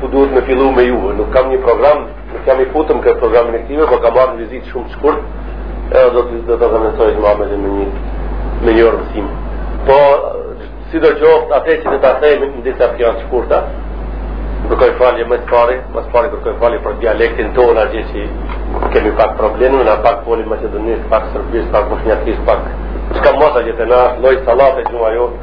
ku duhet me fillu me ju nuk kam një program nuk kam, i futëm këtë programin e këtive po kam në vizitë shumë shkurt edhe do të do të zanësoj të maj edhe me një me një arsim po sido qoftë atë që të të them në disa fjalë të shkurta kërkoj falje më të pari më të pari kërkoj falje për dialektin tonë atje që kemi pak probleme në pak poli maqedonisht pak sërbisht pak boshnjakisht pak çka mos atje të nashë lloj sallate që ma jo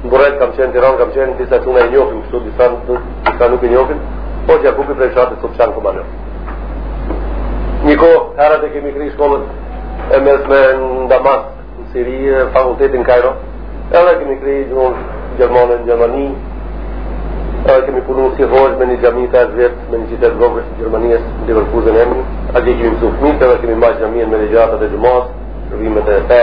Burrel kam qenë Tiranë, kam qenë disa çuna më njohin këtu, disa disa nuk më njohin. Po jam bukur prej fshatit sot çan komando. Niko, edhe e kemi kry shkollën e mesme në Damask, në Siri, fakultetin Kajro. Edhe kemi kry gjuhën gjermane në Gjermani. Edhe kemi punu si hoxhë me një xhami të ashtë vetë, me një qytet të vogël në Gjermani, në Leverkuzen emrin. Atje kemi mësu fëmijët, edhe kemi majtë xhaminë me ligjëratat e xhumasë, mësimet e fe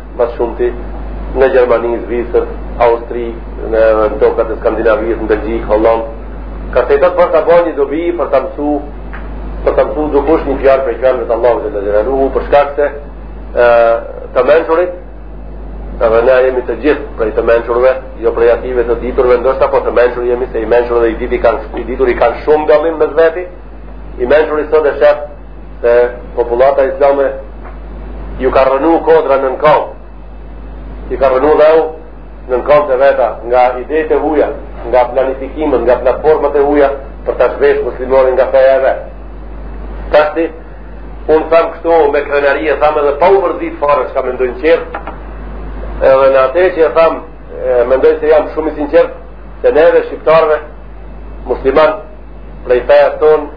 Më së shumti në Gjermani, Zvicër, Austri, në tokat e Skandinavisë, në Belgjikë, Hollandë. Kasetat për të bërë një dobi, për të mësu, për të mësu dukush një fjalë prej fjalëve të Allahut xhele xhelaluhu, për shkak se e, të mençurit, edhe ne jemi të gjithë prej të mençurve, jo prej atyre të diturve, ndoshta po të mençur jemi se i mençuri dhe i, diti kanë, i dituri kanë shumë dallim mes veti, i mençuri sot e sheh Se popullata islame ju ka rrënu kodra nën kam, i ka rrënu dheu nën kam të veta nga idetë e huja, nga planifikimet, nga platformat e huja për të zhvesh muslimanin nga feja e vet. Tashti, unë e tham këtë me krenari, e tham edhe pa u mërzit fare çka mendojnë tjerët, edhe në atë që e tham, mendoj se jam shumë i sinqertë, se neve shqiptarëve muslimanë, Prej fesë tonë,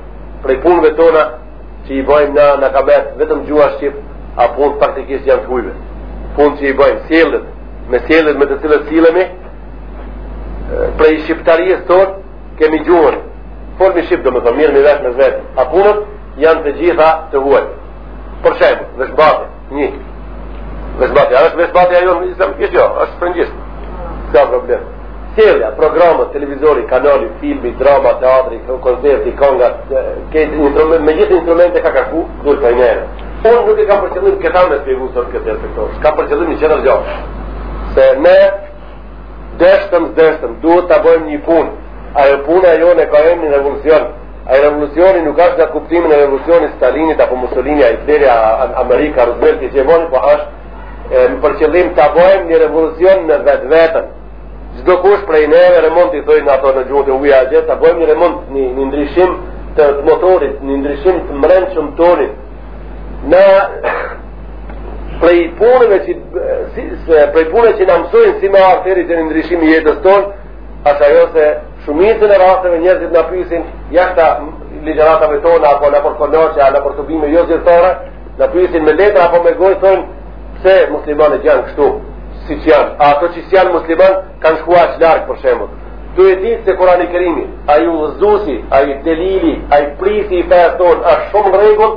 prej punëve tona, që i bajmë na, na ka mbet vetëm gjuha shqipe, a punët praktikisht janë të hujve. Punët që i bajmë, sjelljet, me sjelljet me të cilat sillemi, prej shqiptarisë tonë, kemi gjuhën, folmi shqip domethënë, mirrmi vesh mes vete, a punët janë të gjitha të huaj. Për shembull, veshmbathj, Një. Veshmbathja, a është veshmbathja ajo në islam? Jo, jo, është frëngjisht. S'ka problem. Sjellja, programet, televizori, kanali, filmi, drama, teatri, koncerti, konga, me instrumente, me gjithë instrumente çka ka, ku di unë çfarë. Unë nuk e kam për qëllim këta me shpjegu sot këtë sektor, kam për qëllim një tjetër gjo. Se ne, deshtëm s'deshtëm, duhet ta bajmë një punë, ajo punë ajo ne ka emrin revolucion, Ai revolucion nuk asht në atë kuptimin e revolucionit Stalinit apo Mussolinit, a Hitlerit, a Amerika, Roosevelti e jemani, po asht më për qëllim ta bajmë një revolucion në vetveten. Çdokush prej neve remont i thonë ato në gjuhët e huaja atje, ta bëjmë një remont, një, një ndryshim të motorit, një ndryshim të mbrendshëm tonit. Një prej punëve që si, prej punëve që na mësojnë si me ardh te ai ndryshim i jetës tonë, Është ajo se shumicën e rasteve njerëzit na pyesin jashtë ligjëratave tona apo nëpër konaqe apo nëpër tubime jo zyrtare, na pyesin me letra apo me gojë thonë pse muslimanët janë kështu, siç janë. A ato që s'janë musliman kanë shkuar aq larg për shembull. Duhet ditë se Kurani i Kerimi, ai udhëzuesi, ai delili, ai prisi i fesë tonë është shumë në rregull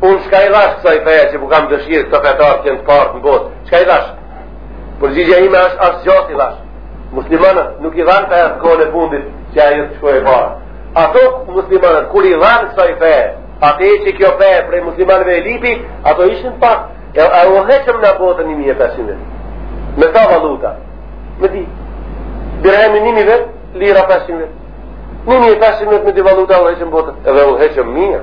Unë çka i dhashë kësaj feje që po kam dëshirë këto fetarë të jenë të partë në botë? Çka i dhashë? Përgjigja ime është asgjë s'i dhashë. Muslimanët nuk i dhanë fejës kohën e fundit që ajo të shkojë e parë. Ato muslimanët, kur i dhanë kësaj feje atë që kjo feja prej muslimanëve e lipi, ato ishin pak. E, e udhëheqën botën 1500. Me sa valuta? Me di. Dirhemi 1000 lira 500. 1500 vjet me di valuta udhëheqëm botën, edhe udhëheqëm mirë.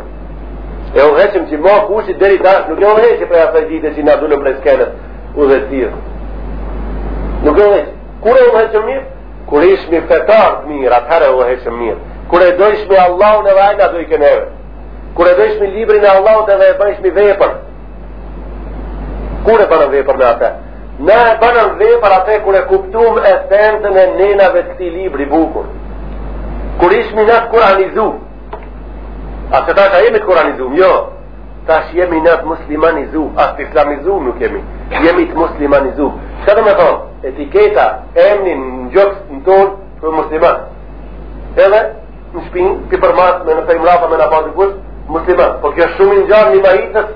E udhëheqëm që ma kushi deri tash, nuk e udhëheq prej asaj dite që na dulëm prej skenës u dhe tirë. Nuk e udhëheq. Kur e udhëheqëm mirë? Kur ishmi fetarë të mirë, atëherë udhëheqëm mirë. Kur e dojshmi Allahun edhe ai na dojke neve. Kur e dojshmi librin e Allahut edhe e bëjshmi vepër. Kur e bënëm vepër atë? Na e bënëm vepër atë kur e kuptuam esencën e nenave të këtij libri bukur. Kur ishmi na të kuranizu. A se tash a jemi të kuranizu? Jo. Tash jemi na të muslimanizu. As të islamizu nuk jemi. Jemi të muslimanizu. Çka do me thonë? Etiketa emni në gjoksin tonë për musliman. Edhe në shpinë, për përmasë me në fejmë mrapa me na pa në kusë, musliman. Po kjo shumë ngjan një maicës,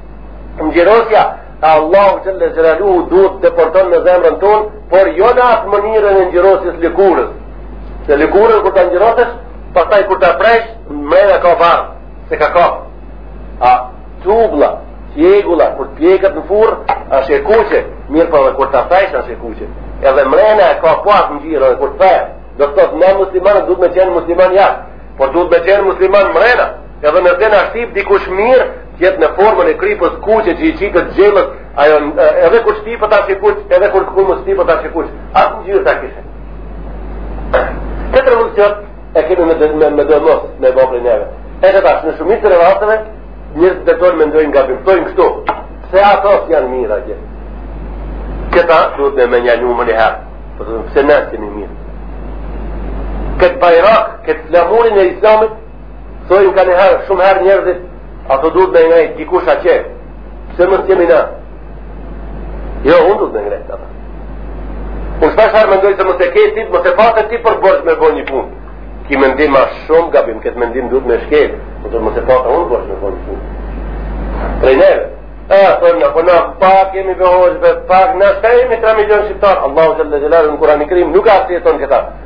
Ngjirosja e Allahu xhele xhelaluhu duhet të depërton në zemrën tonë, por jo në atë mënirën e ngjirosjes lëkurës. Se lëkurën kur ta ngjirosësh, pastaj kur ta presh, mrena ka bardhë, se ka ka. A, tulla, tjegulla, kur të pjeket në furrë, është e kuqe, mirëpo edhe kur ta presh, është e kuqe. Edhe mrena e ka po atë ngjirë, edhe kur ta presh, do të thotë ne muslimanë, duhet me qenë muslimanë jashtë, por duhet me qenë muslimanë mrena, Edhe në të shtip dikush mirë, jetë në formën e kripës kuqe që i qitet gjellës, ajo, edhe kur shtipet është e kuqe, edhe kur kur nuk shtipet është e kuqe, atë ngjirë ta kishe. Këtë revolucion e kemi me, me, me domos me bo prej neve. E tash, në shumicë të rasteve, njerëzit tonë mendojnë gabim, thojnë kështu, se ato s'janë mirë atje. Këta duhet me menu njëherë, përse po ne s'jemi mirë. Këtë bajrak, këtë flamurin e islamit, Thojnë ka njëherë, shumë herë njerëzit, ato duhet me ngrejt, dikush atje, se mos jemi na. Jo, unë duhet me ngrejt, ata. Unë shpesh herë mendoj se mos e ke ti, mos e paç ti për borxh me bo një punë. Ki mendim është shumë gabim, këtë mendim duhet me shkel, mos, mos e paça unë borxh me bo një punë. Prej neve, a, thojnë në, po na pak jemi be hoxhë be, pak, na çka jemi 3 milion shqiptarë, Allahu xhele xhelaluhu në Kurani Kerim, nuk e arsyeton këta.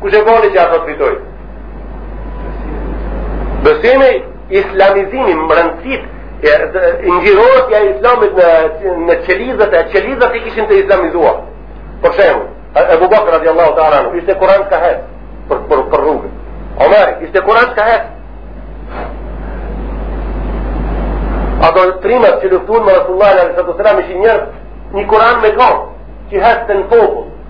Kush e boni që ato të fitojnë? Besimi islamizimi më rëndësit ngjyrosja e islamit në në qelizat e qelizat i kishin të islamizuar. Për shembull, Abu Bakr radiallahu ta'ala anhu ishte Kur'an ka hec për për për rrugën. Omeri ishte Kur'an ka hec. Ato trimat që luftuan me Rasulullah sallallahu alaihi wasallam ishin njerëz një Kur'an me kamë që hecte në popull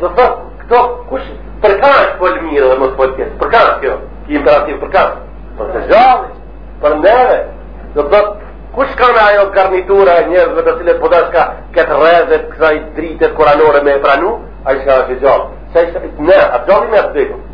Do thot, këto kush për ka është folë mirë dhe mos folë tjetër? Për ka është kjo? Ky imperativ për ka? Për të gjallë, për neve. Do thot, kush ka në ajo garnitura e njerëzve të cilët po dashka këtë rreze të kësaj dritet kuranore me e pranu? Ai çka është i gjallë. Se i shka i të ne, atë gjallë i me atë dhejtë.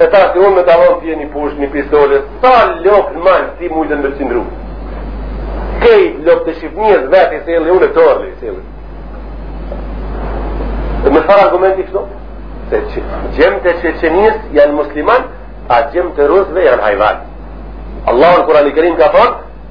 E tash unë me ta dhonë ty një pushkë, një pistole, sa lopë në mal ti mujtë në bërcindru. Krejt lopët e Shqipnisë vetë i seli, unë e torli i seli. Dhe me çfarë argumenti kështu? Se që, gjemtë e Çeçenisë janë musliman, a gjemtë e rusve janë hajvan. Allahu në Kurani Kerim ka thonë,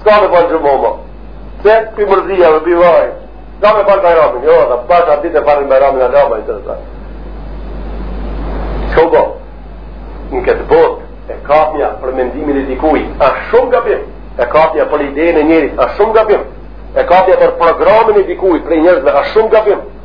S'ka me falë xhuma ma. Se, pi mërzia dhe pi vaj. S'ka me falë bajramin. Jo, dhe bash atë ditë e falën bajramin a lama i të dhe Shko bo, në këtë botë, e kapja për mendimin e dikuj, a shumë gabim, e kapja për idejën e njerit, a shumë gabim, e kapja për programin e dikuj, prej njerëzve, a shumë gabim,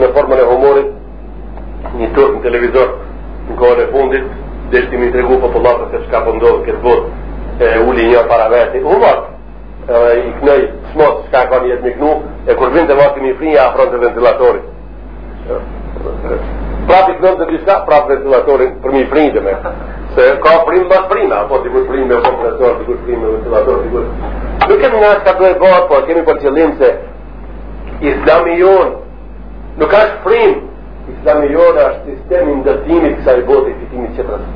në formën e humorit një turk në televizor në kohën e fundit deshti me i tregu popullatës se çka po ndodh në këtë botë e uli një para veti humor i kënoj smot çka ka në jetë me kënu e kur vinte vakti me i fri ja afronte ventilatorin prapë i kënojte disa prapë ventilatorin për mi frinjë të me se ka frim bas frima apo dikur frim me kompresor dikur frim me ventilator dikur nuk kemi nga shka të e bërë po kemi për qëllim se Islami jonë nuk është frim, islami jonë është sistemi i ndërtimit kësaj botë i fitimit tjetrës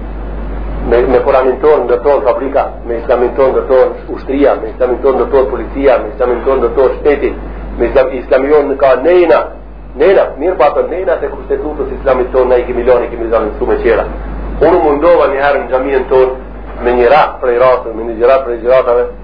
Me, me kuranin tonë ndërtojnë fabrika, me islamin tonë ndërtojnë ushtria, me islamin tonë ndërtojnë policia, me islamin tonë ndërtojnë shteti, e islami jonë ka nejna, nejna, mirëpo ato nejna të kushtetutës islamit tonë, na i kemi lanë, kemi zanë në sume tjera. U mundova njëherë në xhaminë tonë, me një rast prej rasteve, me një ligjëratë prej ligjëratave,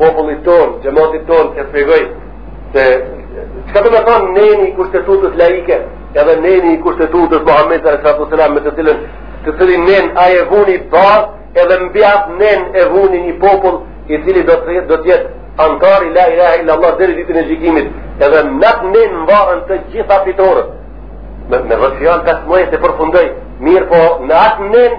popullit tonë, xhematit tonë, t'ia shpjegoj se çka domethonë neni i kushtetutës laike, edhe neni i kushtetutës Muhamedit alejhi salatu ve selam me të cilën të cilin nen ai e vuni bazë edhe mbi atë nen e vuni një popull i cili do të jetë do të jetë antar i la ilaha illa Allah deri ditën e gjykimit edhe në atë nen varen të gjitha fitoret me, me dhëtë fjalë s'muj të përfundoj mirëpo në atë nen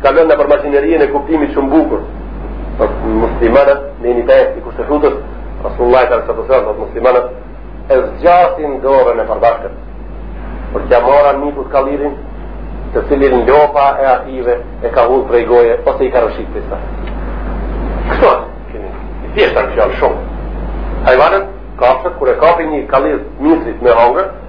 Kalon në përmaqinerien e kuptimit shumë bukur. Thotë muslimanët, në një nen të kushtetutës, Rasulullah i kërë së të sërë, muslimanët, e zgjasin dorën e përbashkët. Por që mora mikut për kallirin, të cilin lopa e ative e ka hudhë prej goje, ose i ka rëshit për sa. Kështu është, kemi, i thjeshtë në kështu shumë. Hajvanët, kafshët, kur e kapë një kallir misrit me hongër,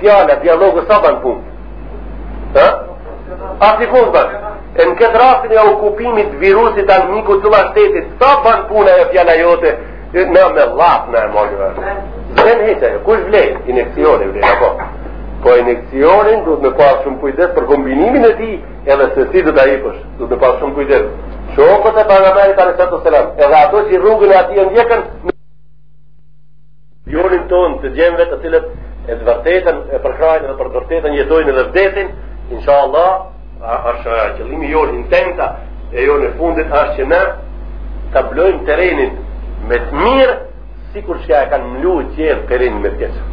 Fjala, dialogu sa banë punë? Ha? A si punë banë? E në këtë rastin e okupimit virusit almiku të la shtetit, sa banë punë e fjala jote? Në me latë në e mojë vërë. Zënë hitë e, kush vlen? Injekcioni vlen, apo? Po injekcionin duhet me pasë shumë kujdes për kombinimin e tij, edhe se si duhet t'ia japësh, duhet me pasë shumë kujdes. Shokët e pejgamerit alejhi salatu selam, edhe ato që rrugën e atij e ndjekin, Jonin ton të djemve të cilët të vërtetën e përkrahin dhe për të vërtetën jetojnë dhe vdesin, insha Allah, është qëllimi jonë intenta e jonë e fundit është që ne të mblojmë terenin me të mirë, sikur që e kanë mlu të tjerët terenin me të keqe.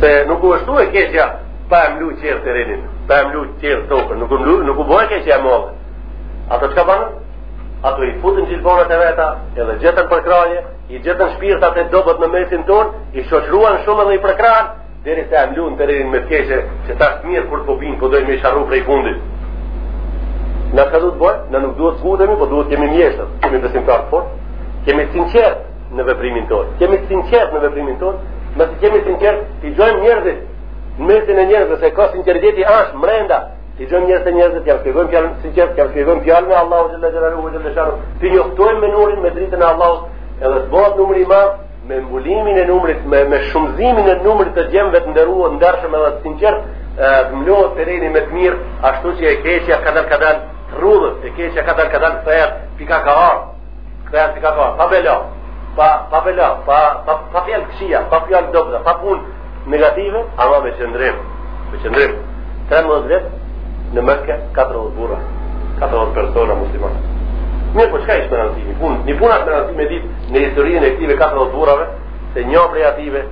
Se nuk u ështu e keqja pa e mlu të tjerët terenin, pa e mlu të tjerët tokën, nuk u, mlu, nuk u bo e keqja e modhe. Ato çka banë? Ato i futën gjilpanat e veta, edhe gjetën përkrahje, i gjetën shpirtat e dobët në mesin ton, i shoqruan shumë dhe i përkrahën, derisa e mlun terenin me të keqe, që tash është mirë kur po binë, po dojnë me i sharru prej fundit. Ne çka duhet bërë, ne nuk duhet të tutemi, po duhet të jemi mjeshtër, kemi besim të fortë kemi sinqeritet në veprimin ton, kemi sinqeritet në veprimin ton, nëse kemi sinqeritet, i gjejmë njerëzit, në mesin e njerëzve, se ka sinqeriteti asht mrenda, T'i gjojmë njerëz te njerëzit t'jua fillojmë fjalën sinqerisht t'jua fillojmë fjalën e Allahut xhelle xhelaluhu ve xhelle shanuhu. T'i njoftojmë me nurin me dritën e Allahut, edhe të bëhet numri i madh me mbulimin e numrit me me shumëzimin e numrit të djemve të nderuar ndershëm edhe të sinqertë, të mlohet terreni me të mirë, ashtu që e keqja kadal kadal t'rrudhet, e keqja kadal kadal thahet, pika-pika. Këtë janë si ka ka, pa bela, pa, pa bela, pa, pa, pa fjalë të këqija, pa fjalë të dobëta, pa punë negative, ama me qëndrim, me qëndrim. 13 vjetë në Mekke, 40 burra, 40 persona muslimanë. Mirë, po çka ishte me randësi? Punë, një punë asht me randësi me ditë në historinë e këtyve 40 burrave, se një prej atyve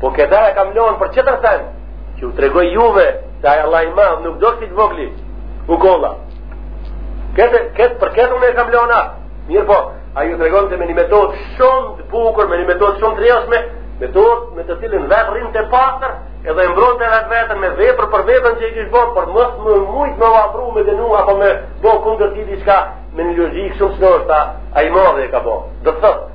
Po këta e kam lonë për qetër sen, që t'u tregoj juve, se aja Allah i madhë, nuk do kësi të vogli, u kalla. Këtë, këtë, për këtë unë e kam lonë atë. Mirë po, ai u tregonte me një metodë shumë të bukur, me një metodë shumë të thjeshtme, metodë me të cilën vetë rinte i pastër, edhe mbronte vetveten me vepër për veprën që e kishte bërë, për mos më mujtë me vapru me denu, apo me bo kundër tij diçka, me një logjikë shumë të thjeshtë, ai i madhi e ka bo. Do të thotë,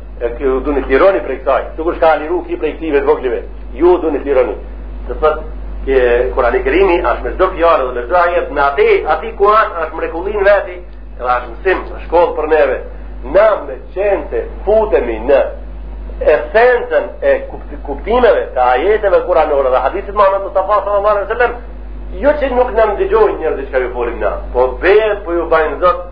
E kjo ju du në klironi prej kësaj, të kush ka aliru ki prej këtive të voglive, ju du në klironi. Të thët, Kurani Kerimi, ashtë me çdo fjalë dhe me çdo ajet, në aty, aty ku ashtë, ashtë mrekulli n'veti, edhe ashtë mësim, ashtë shkollë për neve, na me qenë se futemi në esencën e kuptimeve të ajeteve kuranore dhe hadithit Muhamed Mustafasë salallahu alejhi ve selem, jo që nuk na dëgjojnë njerëzit çka ju folim na, po bejë, po ju bajnë zëtë,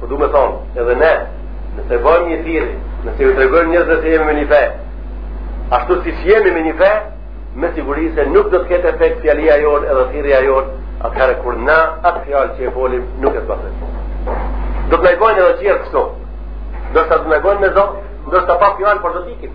Po du me thonë, edhe ne, nëse bëjmë një thirrje, nëse ju tregojmë njerëzve se jemi me një fe, ashtu si që jemi me një fe, me siguri se nuk do të ketë efekt fjala jonë edhe thirrja jonë, atëherë kur na atë fjalë që e folim, nuk e zbatojmë. Do të na dëgjojnë edhe qërë kështu, do të na dëgjojnë me zonë, do të pa fjalë, por do të ikim.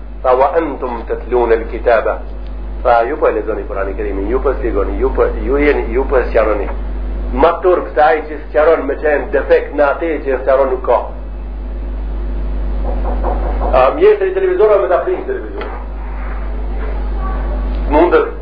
Fa wa antum tatlun al-kitaba. Pra ju po e lexoni Kur'anin e Kerim, ju po e shpjegoni, ju po ju jeni, ju po e sqaroni. Ma turp se ai që sqaron me qenë defekt në atë që sqaron nuk ka. A mjeshtri i televizorëve me ta prish televizorin. Mundër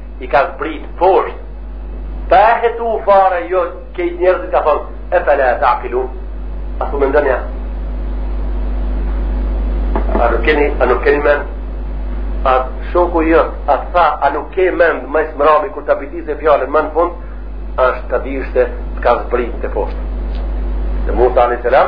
i ka zbrit posht pa e hetu fare jo krejt njerëzit ka thonë e fe la ta'kilun a s'po mendoni a nuk keni a nuk keni men a shoku jot a tha a nuk ke men ma s'mrami kur ta bitisë fjalën ma në fund a është të dishte të ka zbritë posht dhe Musa alejhi selam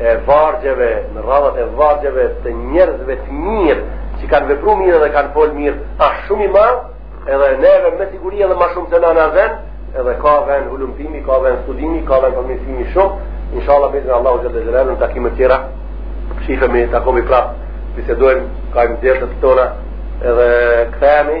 e vargjeve, në radhët e vargjeve të njerëzve të mirë, që kanë vepru mirë dhe kanë folë mirë, asht shumë i madh, edhe neve me siguri edhe ma shumë të në në ven, edhe ka ven hulumtimi, ka ven studimi, ka ven përmirësimi shumë, inshallah me izn Allahu xhele xhelaluhu, në takime tjera, shifemi, takomi prapë, bisedojmë, kajmë dertet tona, edhe kthehemi,